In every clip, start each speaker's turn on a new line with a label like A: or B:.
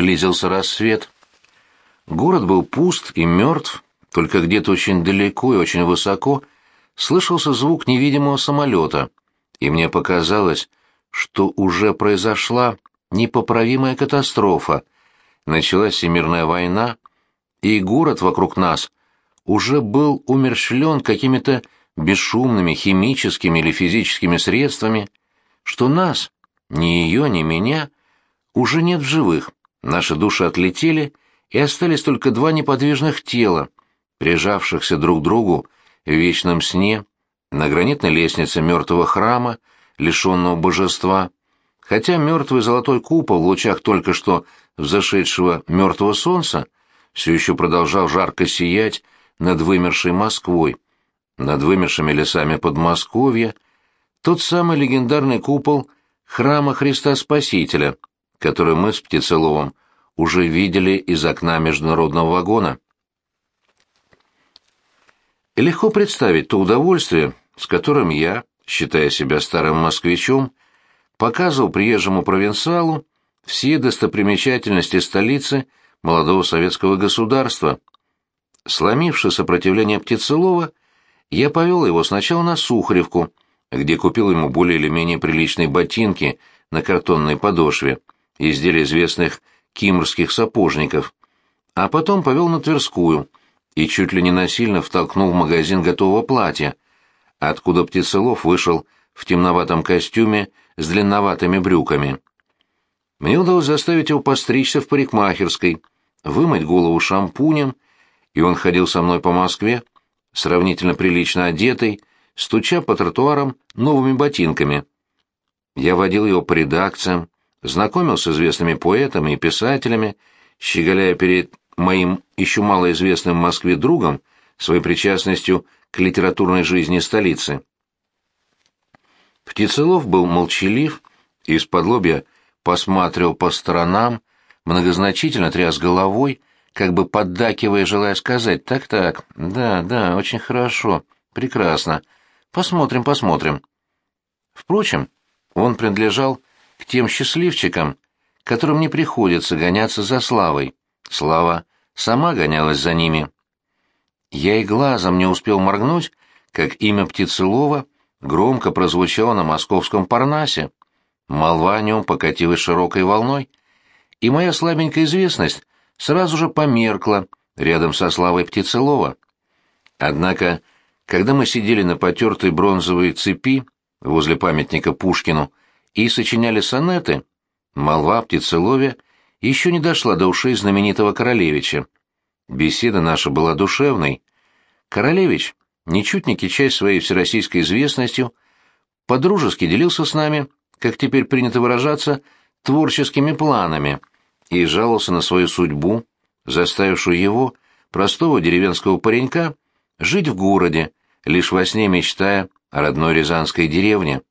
A: близился рассвет. Город был пуст и мертв, только где-то очень далеко и очень высоко слышался звук невидимого самолета, и мне показалось, что уже произошла непоправимая катастрофа, началась всемирная война, и город вокруг нас уже был умерщвлен какими-то бесшумными химическими или физическими средствами, что нас, ни ее, ни меня, уже нет в живых, наши души отлетели, и остались только два неподвижных тела, прижавшихся друг к другу в вечном сне, на гранитной лестнице мертвого храма, лишенного божества, хотя мертвый золотой купол в лучах только что взошедшего мертвого солнца все еще продолжал жарко сиять над вымершей Москвой, над вымершими лесами Подмосковья, тот самый легендарный купол храма Христа Спасителя, который мы с Птицеловым уже видели из окна международного вагона. Легко представить то удовольствие, с которым я, считая себя старым москвичом, показывал приезжему провинциалу все достопримечательности столицы молодого советского государства. Сломивши сопротивление Птицелова, я повел его сначала на Сухаревку, где купил ему более или менее приличные ботинки на картонной подошве, изделия известных кимрских сапожников, а потом повел на Тверскую и чуть ли не насильно втолкнул в магазин готового платья, откуда Птицелов вышел в темноватом костюме с длинноватыми брюками. Мне удалось заставить его постричься в парикмахерской, вымыть голову шампунем, и он ходил со мной по Москве, сравнительно прилично одетый, стуча по тротуарам новыми ботинками. Я водил его по редакциям, знакомил с известными поэтами и писателями, щеголяя перед моим еще малоизвестным в Москве другом своей причастностью к литературной жизни столицы. Птицелов был молчалив и из-под лобья посматривал по сторонам, многозначительно тряс головой, как бы поддакивая, желая сказать «так-так, да, да, очень хорошо, прекрасно, посмотрим, посмотрим». Впрочем, он принадлежал к тем счастливчикам, которым не приходится гоняться за славой. Слава сама гонялась за ними. Я и глазом не успел моргнуть, как имя Птицелова громко прозвучало на московском Парнасе. Молва о нем покатилась широкой волной, и моя слабенькая известность сразу же померкла рядом со славой Птицелова. Однако, когда мы сидели на потертой бронзовой цепи возле памятника Пушкину и сочиняли сонеты, молва о Птицелове еще не дошла до ушей знаменитого Королевича. Беседа наша была душевной. Королевич, ничуть не кичась своей всероссийской известностью, подружески делился с нами, как теперь принято выражаться, творческими планами и жаловался на свою судьбу, заставившую его, простого деревенского паренька, жить в городе, лишь во сне мечтая о родной рязанской деревне.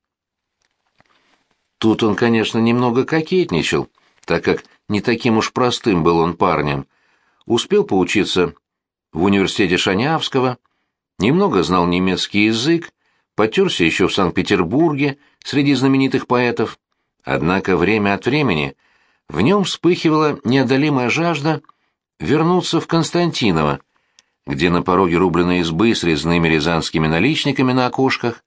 A: Тут он, конечно, немного кокетничал, так как не таким уж простым был он парнем — успел поучиться в университете Шанявского, немного знал немецкий язык, потерся еще в Санкт-Петербурге среди знаменитых поэтов. Однако время от времени в нем вспыхивала неодолимая жажда вернуться в Константиново, где на пороге рубленой избы с резными рязанскими наличниками на окошках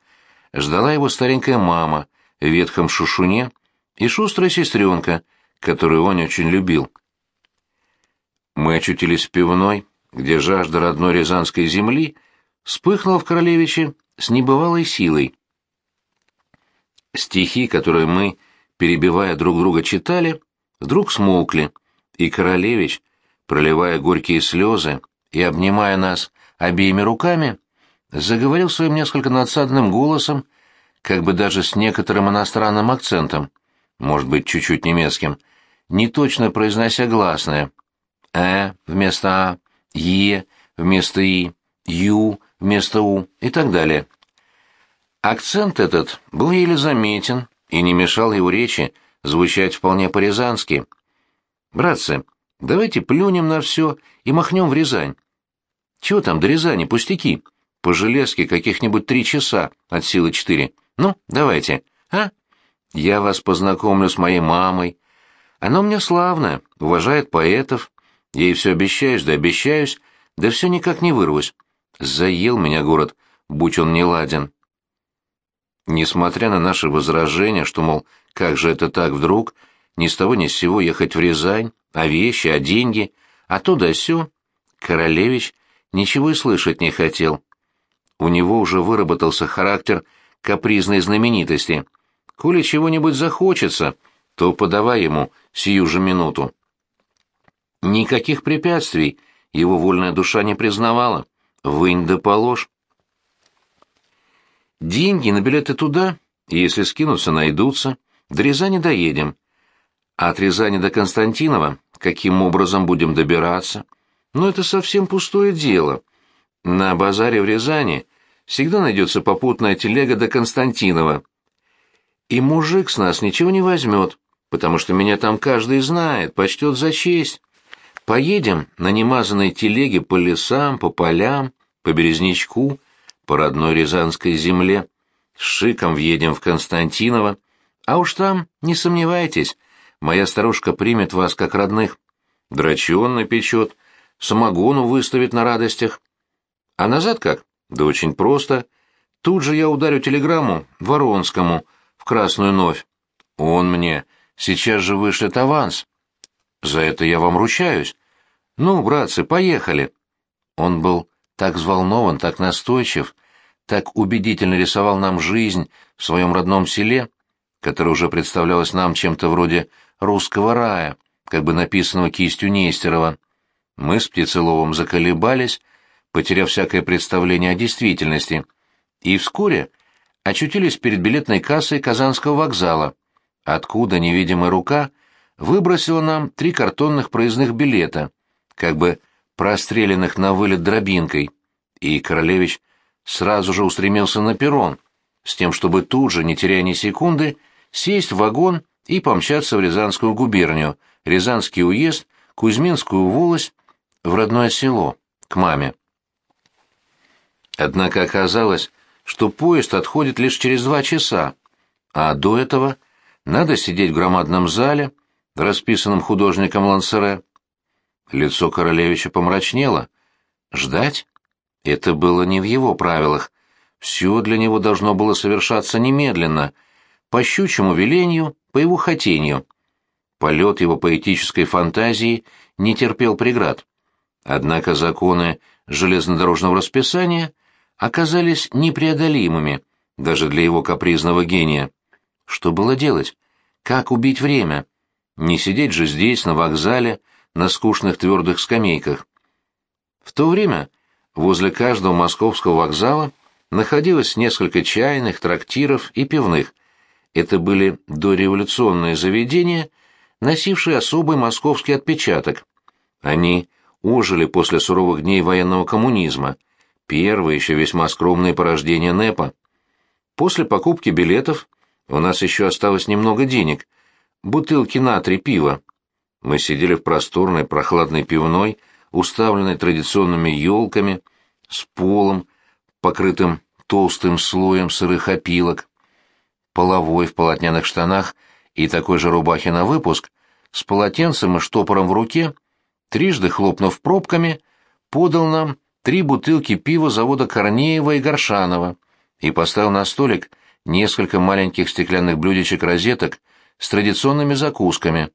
A: ждала его старенькая мама ветхом шушуне и шустрая сестренка, которую он очень любил. Мы очутились в пивной, где жажда родной рязанской земли вспыхнула в Королевиче с небывалой силой. Стихи, которые мы, перебивая друг друга, читали, вдруг смолкли, и Королевич, проливая горькие слезы и обнимая нас обеими руками, заговорил своим несколько надсадным голосом, как бы даже с некоторым иностранным акцентом, может быть, чуть-чуть немецким, не точно произнося гласное, «э» вместо «а», «е» вместо «и», «ю» вместо «у» и так далее. Акцент этот был еле заметен и не мешал его речи звучать вполне по-рязански. «Братцы, давайте плюнем на все и махнем в Рязань. Чего там до Рязани, пустяки? По железке каких-нибудь три часа от силы четыре. Ну, давайте, а? Я вас познакомлю с моей мамой, Она меня славная, уважает поэтов. Ей все обещаешь, да обещаюсь, да все никак не вырвусь. Заел меня город, будь он не ладен. Несмотря на наши возражения, что, мол, как же это так вдруг, ни с того ни с сего ехать в Рязань, а вещи, а деньги, а то да сё, Королевич ничего и слышать не хотел. У него уже выработался характер капризной знаменитости. Коли чего-нибудь захочется, то подавай ему сию же минуту. Никаких препятствий его вольная душа не признавала. Вынь да положь. Деньги на билеты туда, если скинуться, найдутся. До Рязани доедем. А от Рязани до Константинова каким образом будем добираться? Но это совсем пустое дело. На базаре в Рязани всегда найдется попутная телега до Константинова. И мужик с нас ничего не возьмет, потому что меня там каждый знает, почтет за честь. Поедем на немазанной телеге по лесам, по полям, по Березничку, по родной Рязанской земле. С шиком въедем в Константиново, а уж там, не сомневайтесь, моя старушка примет вас как родных. Драчон напечет, самогону выставит на радостях. А назад как? Да очень просто. Тут же я ударю телеграмму Воронскому в Красную Новь. Он мне сейчас же вышлет аванс. За это я вам ручаюсь. Ну, братцы, поехали. Он был так взволнован, так настойчив, так убедительно рисовал нам жизнь в своем родном селе, которое уже представлялось нам чем-то вроде русского рая, как бы написанного кистью Нестерова. Мы с Птицеловым заколебались, потеряв всякое представление о действительности, и вскоре очутились перед билетной кассой Казанского вокзала, откуда невидимая рука выбросила нам три картонных проездных билета, как бы простреленных на вылет дробинкой, и Королевич сразу же устремился на перрон, с тем, чтобы тут же, не теряя ни секунды, сесть в вагон и помчаться в Рязанскую губернию, Рязанский уезд, Кузьминскую волость, в родное село, к маме. Однако оказалось, что поезд отходит лишь через два часа, а до этого надо сидеть в громадном зале, расписанном художником Лансере. Лицо королевича помрачнело. Ждать? Это было не в его правилах. Все для него должно было совершаться немедленно, по щучьему велению, по его хотению. Полет его поэтической фантазии не терпел преград. Однако законы железнодорожного расписания оказались непреодолимыми даже для его капризного гения. Что было делать? Как убить время? Не сидеть же здесь, на вокзале, на скучных твердых скамейках. В то время возле каждого московского вокзала находилось несколько чайных, трактиров и пивных. Это были дореволюционные заведения, носившие особый московский отпечаток. Они ожили после суровых дней военного коммунизма, первые еще весьма скромные порождения НЭПа. После покупки билетов у нас еще осталось немного денег, бутылки на три пива. Мы сидели в просторной прохладной пивной, уставленной традиционными елками, с полом, покрытым толстым слоем сырых опилок. Половой в полотняных штанах и такой же рубахе на выпуск, с полотенцем и штопором в руке, трижды хлопнув пробками, подал нам три бутылки пива завода Корнеева и Горшанова и поставил на столик несколько маленьких стеклянных блюдечек-розеток с традиционными закусками,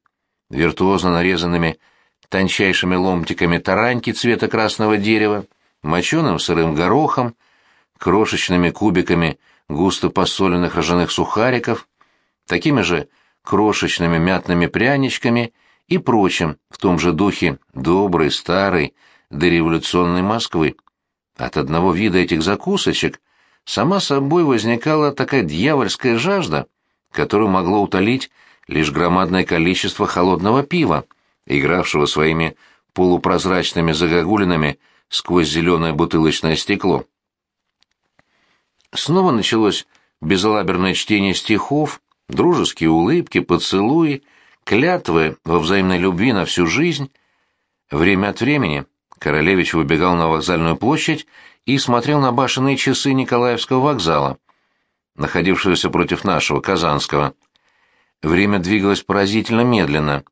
A: виртуозно нарезанными тончайшими ломтиками тараньки цвета красного дерева, моченым сырым горохом, крошечными кубиками густо посоленных ржаных сухариков, такими же крошечными мятными пряничками и прочим в том же духе доброй, старой, дореволюционной Москвы. От одного вида этих закусочек сама собой возникала такая дьявольская жажда, которую могло утолить лишь громадное количество холодного пива, игравшего своими полупрозрачными загогулинами сквозь зеленое бутылочное стекло. Снова началось безалаберное чтение стихов, дружеские улыбки, поцелуи, клятвы во взаимной любви на всю жизнь. Время от времени Королевич выбегал на вокзальную площадь и смотрел на башенные часы Николаевского вокзала, находившегося против нашего, Казанского. Время двигалось поразительно медленно,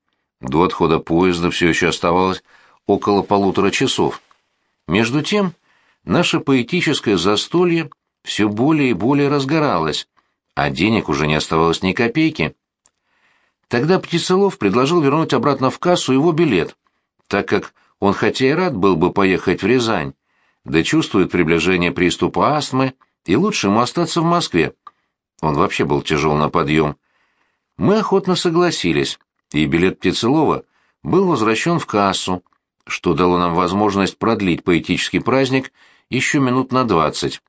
A: До отхода поезда все еще оставалось около полутора часов. Между тем, наше поэтическое застолье все более и более разгоралось, а денег уже не оставалось ни копейки. Тогда Птицелов предложил вернуть обратно в кассу его билет, так как он хотя и рад был бы поехать в Рязань, да чувствует приближение приступа астмы, и лучше ему остаться в Москве. Он вообще был тяжел на подъем. Мы охотно согласились, и билет Птицелова был возвращен в кассу, что дало нам возможность продлить поэтический праздник еще минут на двадцать.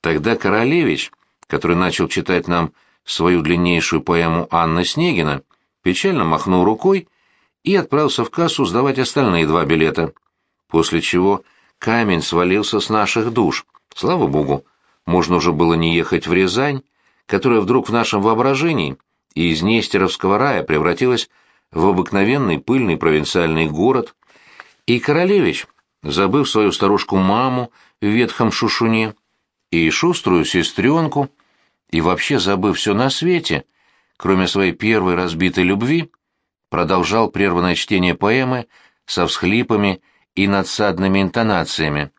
A: Тогда Королевич, который начал читать нам свою длиннейшую поэму Анна Снегина, печально махнул рукой и отправился в кассу сдавать остальные два билета, после чего камень свалился с наших душ. Слава богу, можно уже было не ехать в Рязань, которая вдруг в нашем воображении из Нестеровского рая превратилась в обыкновенный пыльный провинциальный город, и Королевич, забыв свою старушку-маму в ветхом шушуне, и шуструю сестренку, и вообще забыв все на свете, кроме своей первой разбитой любви, продолжал прерванное чтение поэмы со всхлипами и надсадными интонациями.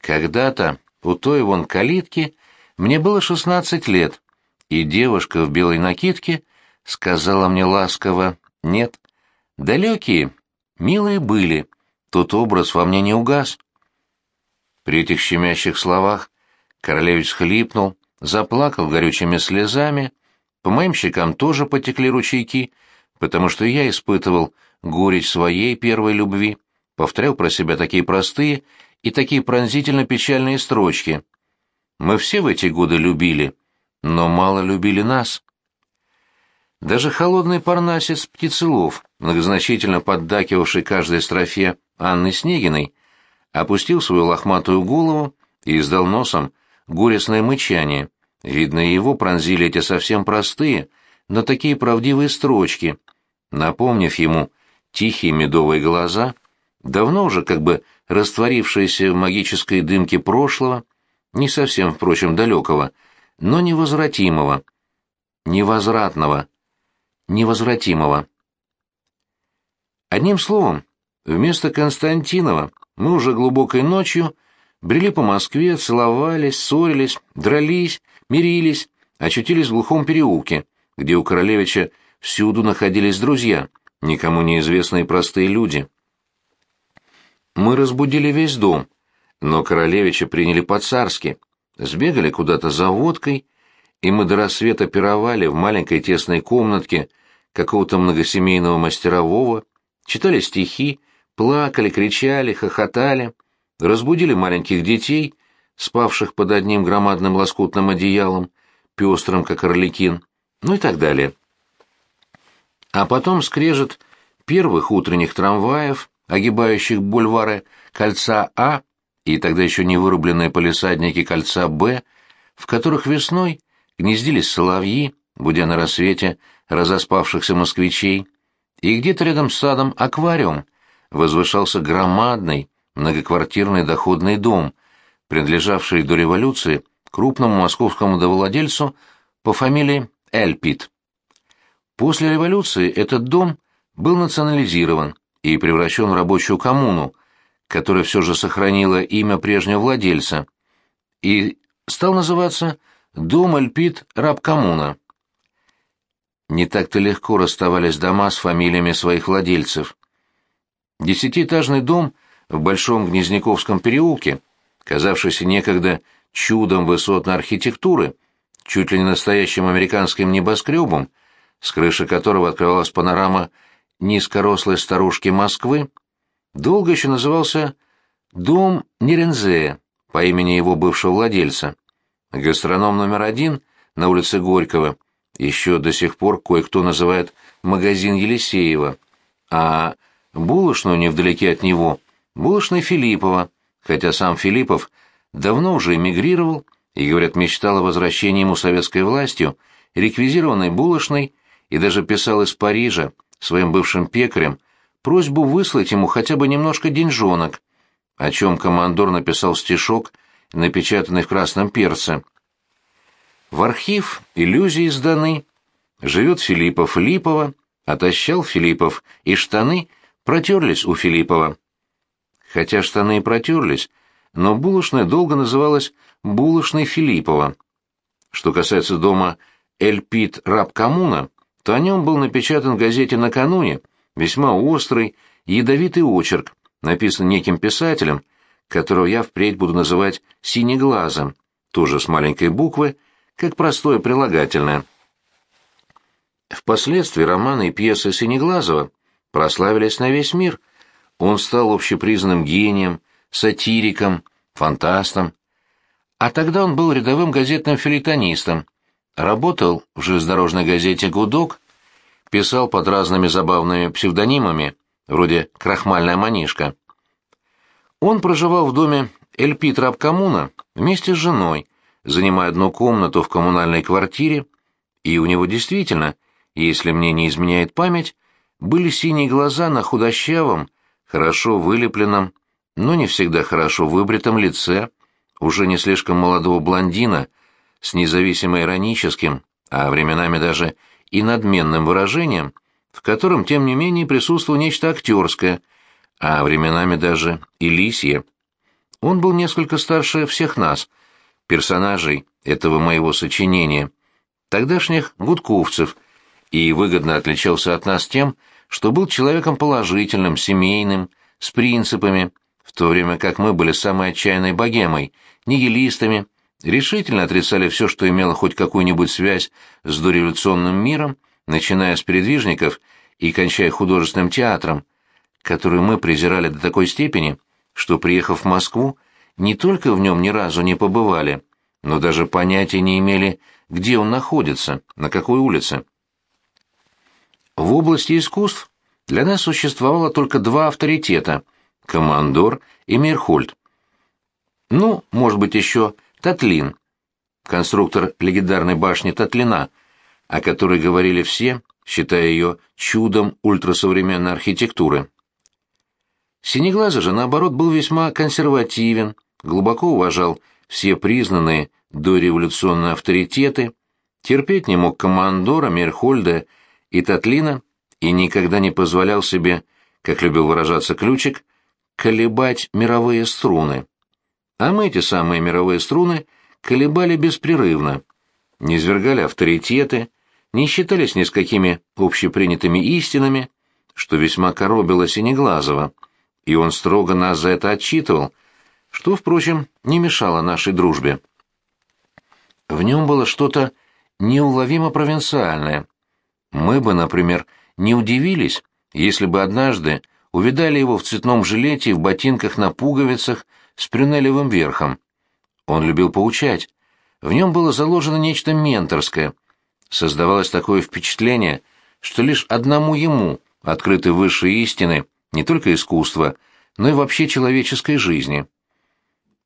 A: Когда-то у той вон калитки мне было шестнадцать лет, и девушка в белой накидке сказала мне ласково «нет». Далекие, милые были, тот образ во мне не угас. При этих щемящих словах королевич хлипнул, заплакал горючими слезами, по моим щекам тоже потекли ручейки, потому что я испытывал горечь своей первой любви, повторял про себя такие простые и такие пронзительно печальные строчки. Мы все в эти годы любили, но мало любили нас. Даже холодный парнасец Птицелов, многозначительно поддакивавший каждой строфе Анны Снегиной, опустил свою лохматую голову и издал носом горестное мычание. Видно, его пронзили эти совсем простые, но такие правдивые строчки, напомнив ему тихие медовые глаза, давно уже как бы растворившиеся в магической дымке прошлого, не совсем, впрочем, далекого, но невозвратимого, невозвратного, невозвратимого. Одним словом, Вместо Константинова мы уже глубокой ночью брели по Москве, целовались, ссорились, дрались, мирились, очутились в глухом переулке, где у Королевича всюду находились друзья, никому неизвестные простые люди. Мы разбудили весь дом, но Королевича приняли по-царски, сбегали куда-то за водкой, и мы до рассвета пировали в маленькой тесной комнатке какого-то многосемейного мастерового, читали стихи, плакали, кричали, хохотали, разбудили маленьких детей, спавших под одним громадным лоскутным одеялом, пестрым, как орликин, ну и так далее. А потом скрежет первых утренних трамваев, огибающих бульвары кольца А и тогда еще не вырубленные полисадники кольца Б, в которых весной гнездились соловьи, будя на рассвете разоспавшихся москвичей, и где-то рядом с садом аквариум — возвышался громадный многоквартирный доходный дом, принадлежавший до революции крупному московскому довладельцу по фамилии Эльпит. После революции этот дом был национализирован и превращен в рабочую коммуну, которая все же сохранила имя прежнего владельца, и стал называться «Дом Эльпит Рабкоммуна». Не так-то легко расставались дома с фамилиями своих владельцев. Десятиэтажный дом в Большом Гнезняковском переулке, казавшийся некогда чудом высотной архитектуры, чуть ли не настоящим американским небоскребом, с крыши которого открывалась панорама низкорослой старушки Москвы, долго еще назывался «Дом Нерензея» по имени его бывшего владельца. Гастроном номер один на улице Горького еще до сих пор кое-кто называет магазин Елисеева, а булочную невдалеке от него, булочной Филиппова, хотя сам Филиппов давно уже эмигрировал и, говорят, мечтал о возвращении ему советской властью, реквизированной булочной и даже писал из Парижа своим бывшим пекарям просьбу выслать ему хотя бы немножко деньжонок, о чем командор написал стишок, напечатанный в красном перце. В архив иллюзии сданы. Живет Филиппов Липова, отощал Филиппов, и штаны протерлись у Филиппова. Хотя штаны и протерлись, но булочная долго называлась булочной Филиппова. Что касается дома Эльпит Раб Коммуна, то о нем был напечатан в газете накануне весьма острый, ядовитый очерк, написан неким писателем, которого я впредь буду называть «синеглазом», тоже с маленькой буквы, как простое прилагательное. Впоследствии романы и пьесы Синеглазова прославились на весь мир. Он стал общепризнанным гением, сатириком, фантастом. А тогда он был рядовым газетным филитонистом, работал в железнодорожной газете «Гудок», писал под разными забавными псевдонимами, вроде «Крахмальная манишка». Он проживал в доме Эльпит Рабкоммуна вместе с женой, занимая одну комнату в коммунальной квартире, и у него действительно, если мне не изменяет память, были синие глаза на худощавом, хорошо вылепленном, но не всегда хорошо выбритом лице, уже не слишком молодого блондина, с независимо ироническим, а временами даже и надменным выражением, в котором, тем не менее, присутствовало нечто актерское, а временами даже и лисье. Он был несколько старше всех нас, персонажей этого моего сочинения, тогдашних гудковцев, и выгодно отличался от нас тем, что был человеком положительным, семейным, с принципами, в то время как мы были самой отчаянной богемой, нигилистами, решительно отрицали все, что имело хоть какую-нибудь связь с дореволюционным миром, начиная с передвижников и кончая художественным театром, который мы презирали до такой степени, что, приехав в Москву, не только в нем ни разу не побывали, но даже понятия не имели, где он находится, на какой улице. В области искусств для нас существовало только два авторитета — Командор и Мирхольд. Ну, может быть, еще Татлин, конструктор легендарной башни Татлина, о которой говорили все, считая ее чудом ультрасовременной архитектуры. Синеглазый же, наоборот, был весьма консервативен, глубоко уважал все признанные дореволюционные авторитеты, терпеть не мог командора, Мерхольда и Татлина и никогда не позволял себе, как любил выражаться Ключик, колебать мировые струны. А мы эти самые мировые струны колебали беспрерывно, не извергали авторитеты, не считались ни с какими общепринятыми истинами, что весьма коробило Синеглазого — и он строго нас за это отчитывал, что, впрочем, не мешало нашей дружбе. В нем было что-то неуловимо провинциальное. Мы бы, например, не удивились, если бы однажды увидали его в цветном жилете и в ботинках на пуговицах с прюнелевым верхом. Он любил поучать. В нем было заложено нечто менторское. Создавалось такое впечатление, что лишь одному ему открыты высшие истины — не только искусства, но и вообще человеческой жизни.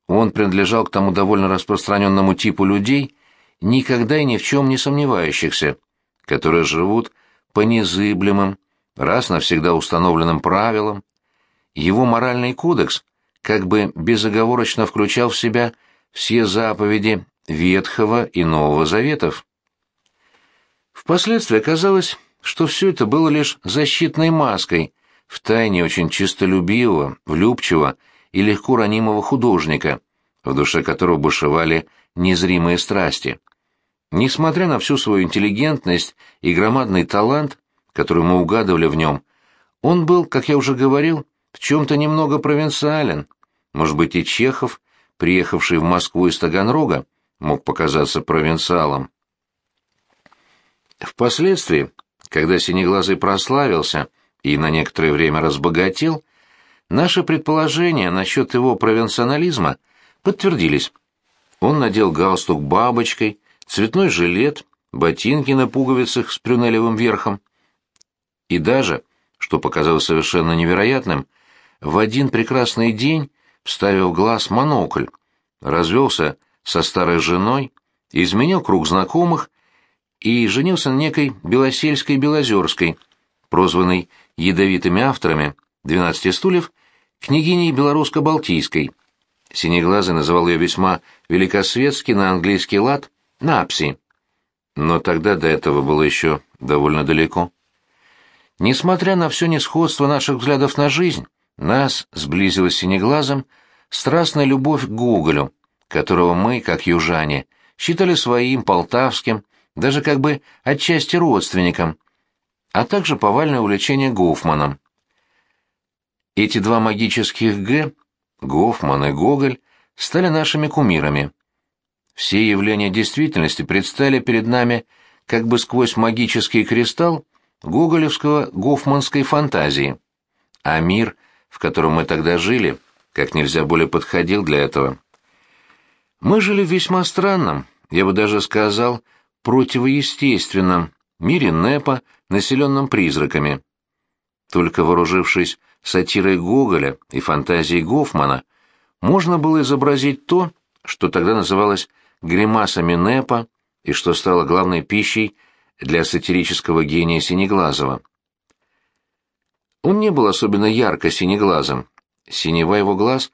A: Он принадлежал к тому довольно распространенному типу людей, никогда и ни в чем не сомневающихся, которые живут по незыблемым, раз навсегда установленным правилам. Его моральный кодекс как бы безоговорочно включал в себя все заповеди Ветхого и Нового Заветов. Впоследствии оказалось, что все это было лишь защитной маской, в тайне очень чистолюбивого, влюбчивого и легко ранимого художника, в душе которого бушевали незримые страсти. Несмотря на всю свою интеллигентность и громадный талант, который мы угадывали в нем, он был, как я уже говорил, в чем-то немного провинциален. Может быть, и Чехов, приехавший в Москву из Таганрога, мог показаться провинциалом. Впоследствии, когда Синеглазый прославился, и на некоторое время разбогател, наши предположения насчет его провинционализма подтвердились. Он надел галстук бабочкой, цветной жилет, ботинки на пуговицах с прюнелевым верхом. И даже, что показалось совершенно невероятным, в один прекрасный день вставил глаз монокль, развелся со старой женой, изменил круг знакомых и женился на некой Белосельской-Белозерской, прозванной ядовитыми авторами «Двенадцати стульев» княгиней белорусско-балтийской. Синеглазый называл ее весьма великосветски на английский лад «Напси». Но тогда до этого было еще довольно далеко. Несмотря на все несходство наших взглядов на жизнь, нас сблизила синеглазом страстная любовь к Гоголю, которого мы, как южане, считали своим, полтавским, даже как бы отчасти родственником, а также повальное увлечение Гофманом. Эти два магических «Г», Гофман и Гоголь, стали нашими кумирами. Все явления действительности предстали перед нами как бы сквозь магический кристалл гоголевского гофманской фантазии. А мир, в котором мы тогда жили, как нельзя более подходил для этого. Мы жили в весьма странном, я бы даже сказал, противоестественном мире Непа, населенном призраками. Только вооружившись сатирой Гоголя и фантазией Гофмана, можно было изобразить то, что тогда называлось гримасами Непа и что стало главной пищей для сатирического гения Синеглазова. Он не был особенно ярко синеглазым. Синева его глаз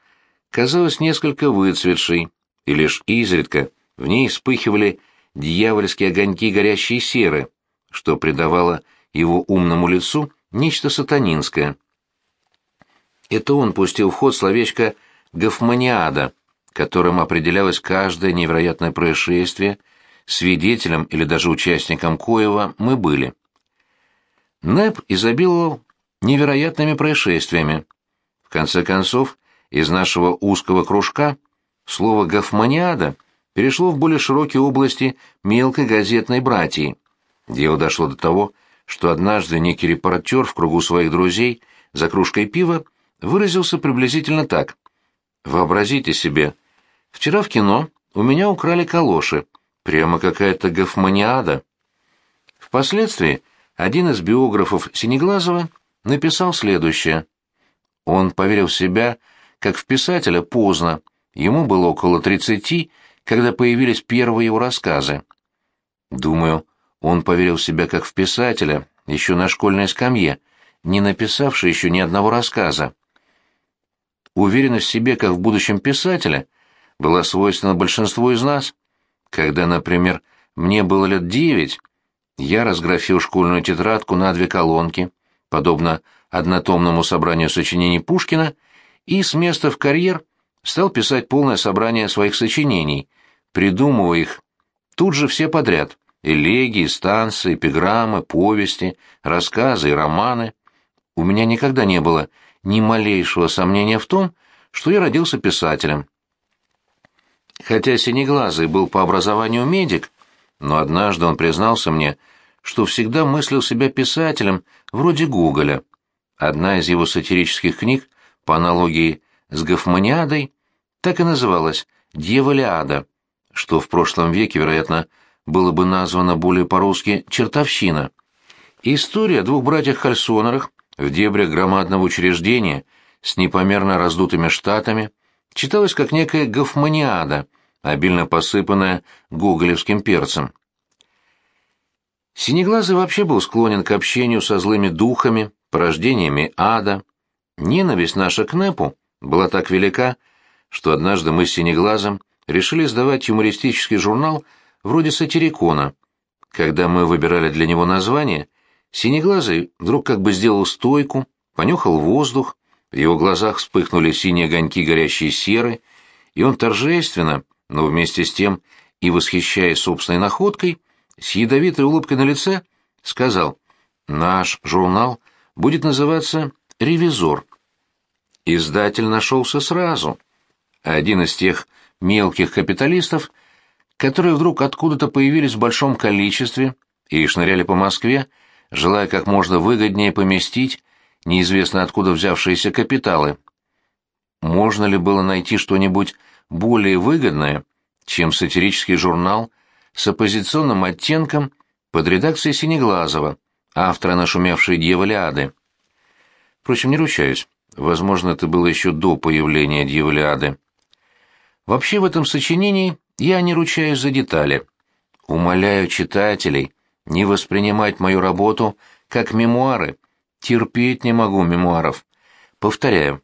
A: казалась несколько выцветшей, и лишь изредка в ней вспыхивали дьявольские огоньки горящей серы, что придавало его умному лицу нечто сатанинское. Это он пустил в ход словечко «гофманиада», которым определялось каждое невероятное происшествие, свидетелем или даже участником коего мы были. НЭП изобиловал невероятными происшествиями. В конце концов, из нашего узкого кружка слово «гофманиада» перешло в более широкие области мелкой газетной братьи. Дело дошло до того, что однажды некий репортер в кругу своих друзей за кружкой пива выразился приблизительно так. «Вообразите себе, вчера в кино у меня украли калоши, прямо какая-то гофманиада». Впоследствии один из биографов Синеглазова написал следующее. Он поверил в себя, как в писателя, поздно, ему было около тридцати, когда появились первые его рассказы. Думаю, он поверил в себя как в писателя, еще на школьной скамье, не написавший еще ни одного рассказа. Уверенность в себе как в будущем писателя была свойственна большинству из нас. Когда, например, мне было лет девять, я разграфил школьную тетрадку на две колонки, подобно однотомному собранию сочинений Пушкина, и с места в карьер стал писать полное собрание своих сочинений, придумывая их тут же все подряд — элегии, станции, эпиграммы, повести, рассказы и романы. У меня никогда не было ни малейшего сомнения в том, что я родился писателем. Хотя Синеглазый был по образованию медик, но однажды он признался мне, что всегда мыслил себя писателем вроде Гоголя. Одна из его сатирических книг, по аналогии с Гофманиадой, так и называлась «Дьяволиада», что в прошлом веке, вероятно, было бы названо более по-русски «чертовщина». История о двух братьях-хальсонерах в дебрях громадного учреждения с непомерно раздутыми штатами читалась как некая гофманиада, обильно посыпанная гоголевским перцем. Синеглазый вообще был склонен к общению со злыми духами, порождениями ада. Ненависть наша к Непу была так велика, что однажды мы с Синеглазом решили сдавать юмористический журнал вроде «Сатирикона». Когда мы выбирали для него название, Синеглазый вдруг как бы сделал стойку, понюхал воздух, в его глазах вспыхнули синие огоньки горящей серы, и он торжественно, но вместе с тем и восхищаясь собственной находкой, с ядовитой улыбкой на лице, сказал, «Наш журнал будет называться «Ревизор». Издатель нашелся сразу. Один из тех мелких капиталистов, которые вдруг откуда-то появились в большом количестве и шныряли по Москве, желая как можно выгоднее поместить неизвестно откуда взявшиеся капиталы. Можно ли было найти что-нибудь более выгодное, чем сатирический журнал с оппозиционным оттенком под редакцией Синеглазова, автора нашумевшей «Дьяволиады». Впрочем, не ручаюсь. Возможно, это было еще до появления «Дьяволиады». Вообще в этом сочинении я не ручаюсь за детали. Умоляю читателей не воспринимать мою работу как мемуары. Терпеть не могу мемуаров. Повторяю.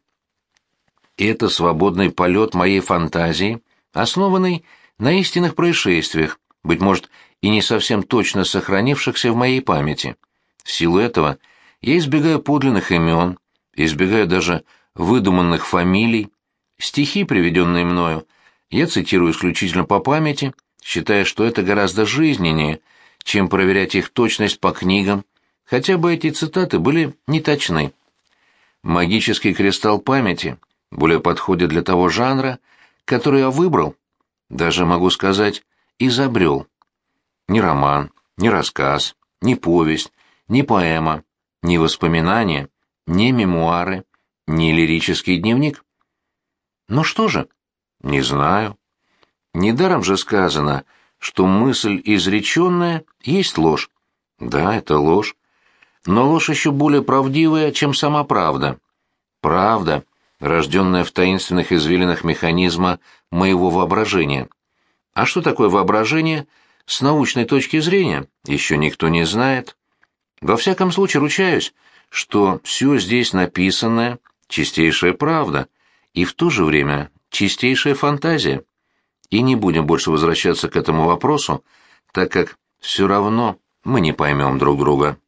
A: Это свободный полет моей фантазии, основанный на истинных происшествиях, быть может, и не совсем точно сохранившихся в моей памяти. В силу этого Я избегаю подлинных имен, избегаю даже выдуманных фамилий. Стихи, приведенные мною, я цитирую исключительно по памяти, считая, что это гораздо жизненнее, чем проверять их точность по книгам, хотя бы эти цитаты были неточны. Магический кристалл памяти более подходит для того жанра, который я выбрал, даже могу сказать, изобрел. Ни роман, ни рассказ, ни повесть, ни поэма, ни воспоминания, ни мемуары, ни лирический дневник. Ну что же? Не знаю. Недаром же сказано, что мысль изреченная есть ложь. Да, это ложь. Но ложь еще более правдивая, чем сама правда. Правда, рожденная в таинственных извилинах механизма моего воображения. А что такое воображение, с научной точки зрения, еще никто не знает. Во всяком случае, ручаюсь, что все здесь написанное — чистейшая правда, и в то же время чистейшая фантазия. И не будем больше возвращаться к этому вопросу, так как все равно мы не поймем друг друга.